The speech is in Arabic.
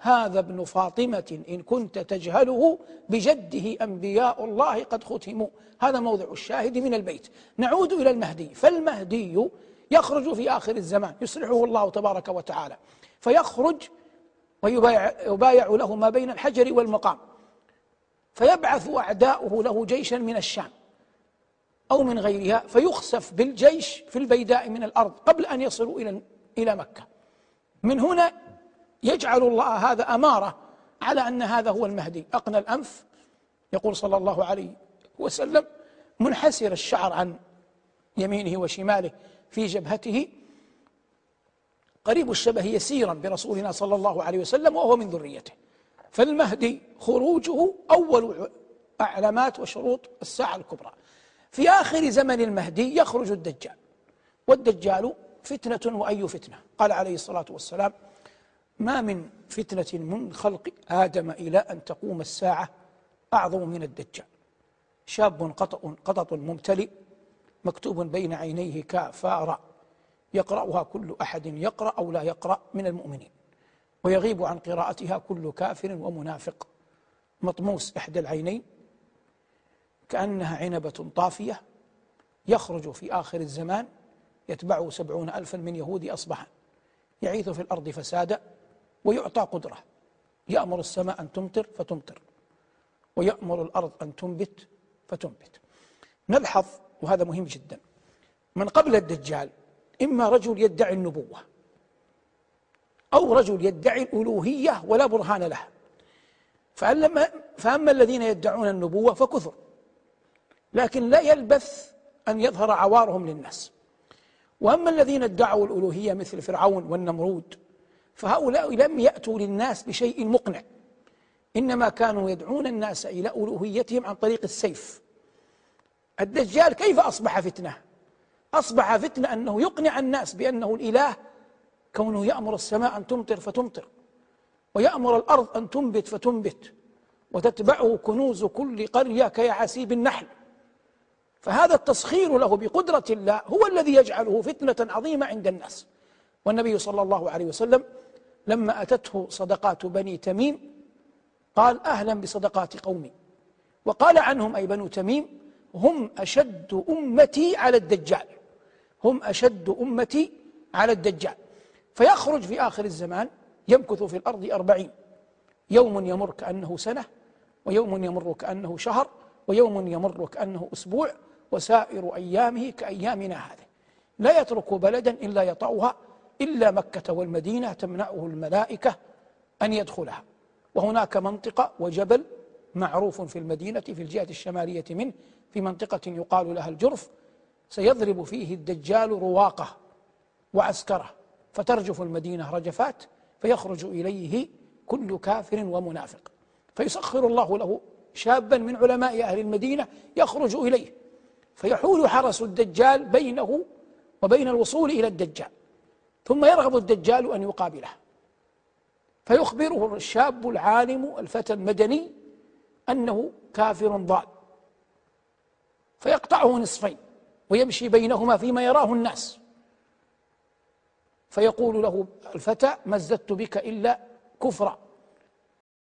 هذا ابن فاطمة إن كنت تجهله بجده أنبياء الله قد ختموا. هذا موضع الشاهد من البيت. نعود إلى المهدي. فالمهدي يخرج في آخر الزمان يصلحه الله تبارك وتعالى. فيخرج ويبايع له ما بين الحجر والمقام. فيبعث أعداؤه له جيشا من الشام أو من غيرها فيخسف بالجيش في البيداء من الأرض قبل أن يصلوا إلى مكة. من هنا يجعل الله هذا أمارة على أن هذا هو المهدي. أقنى الأنف يقول صلى الله عليه وسلم منحسر الشعر عن يمينه وشماله في جبهته. قريب الشبه يسيرا برسولنا صلى الله عليه وسلم وهو من ذريته. فالمهدي خروجه أول علامات وشروط الساعة الكبرى. في آخر زمن المهدي يخرج الدجال والدجال فتنة وأي فتنة. قال عليه الصلاة والسلام ما من فتنة من خلق آدم إلى أن تقوم الساعة أعظم من الدجال. شاب قطط, قطط ممتلئ مكتوب بين عينيه كافارا يقرأها كل أحد يقرأ أو لا يقرأ من المؤمنين ويغيب عن قراءتها كل كافر ومنافق. مطموس إحدى العينين كأنها عنبة طافية يخرج في آخر الزمان يتبعه سبعون ألفا من يهود أصبحا يعيث في الأرض فسادا ويعطى قدرة. يأمر السماء أن تمطر فتمطر ويأمر الأرض أن تنبت فتنبت. نلحظ وهذا مهم جدا من قبل الدجال إما رجل يدعي النبوة أو رجل يدعي الألوهية ولا برهان لها فأما الذين يدعون النبوة فكثر لكن لا يلبث أن يظهر عوارهم للناس. وأما الذين ادعوا الألوهية مثل فرعون والنمرود فهؤلاء لم يأتوا للناس بشيء مقنع. إنما كانوا يدعون الناس إلى ألوهيتهم عن طريق السيف. الدجال كيف أصبح فتنة؟ أصبح فتنة أنه يقنع الناس بأنه الإله كونه يأمر السماء أن تمطر فتمطر ويأمر الأرض أن تنبت فتنبت وتتبعه كنوز كل قرية كيعاسيب النحل. فهذا التسخير له بقدرة الله هو الذي يجعله فتنة عظيمة عند الناس. والنبي صلى الله عليه وسلم لما أتته صدقات بني تميم قال أهلا بصدقات قومي. وقال عنهم أي بنو تميم هم أشد أمتي على الدجال. هم أشد أمتي على الدجال. فيخرج في آخر الزمان يمكث في الأرض أربعين. يوم يمر كأنه سنة ويوم يمر كأنه شهر ويوم يمر كأنه أسبوع وسائر أيامه كأيامنا هذه. لا يترك بلدا إلا يطأها إلا مكة والمدينة تمنعه الملائكة أن يدخلها. وهناك منطقة وجبل معروف في المدينة في الجهة الشمالية منه في منطقة يقال لها الجرف سيضرب فيه الدجال رواقه وعسكره فترجف المدينة رجفات فيخرج إليه كل كافر ومنافق. فيسخر الله له شابا من علماء أهل المدينة يخرج إليه. فيحول حرس الدجال بينه وبين الوصول إلى الدجال. ثم يرغب الدجال أن يقابله. فيخبره الشاب العالم الفتى المدني أنه كافر ضال. فيقطعه نصفين ويمشي بينهما فيما يراه الناس. فيقول له الفتى ما ازددت بك إلا كفرا.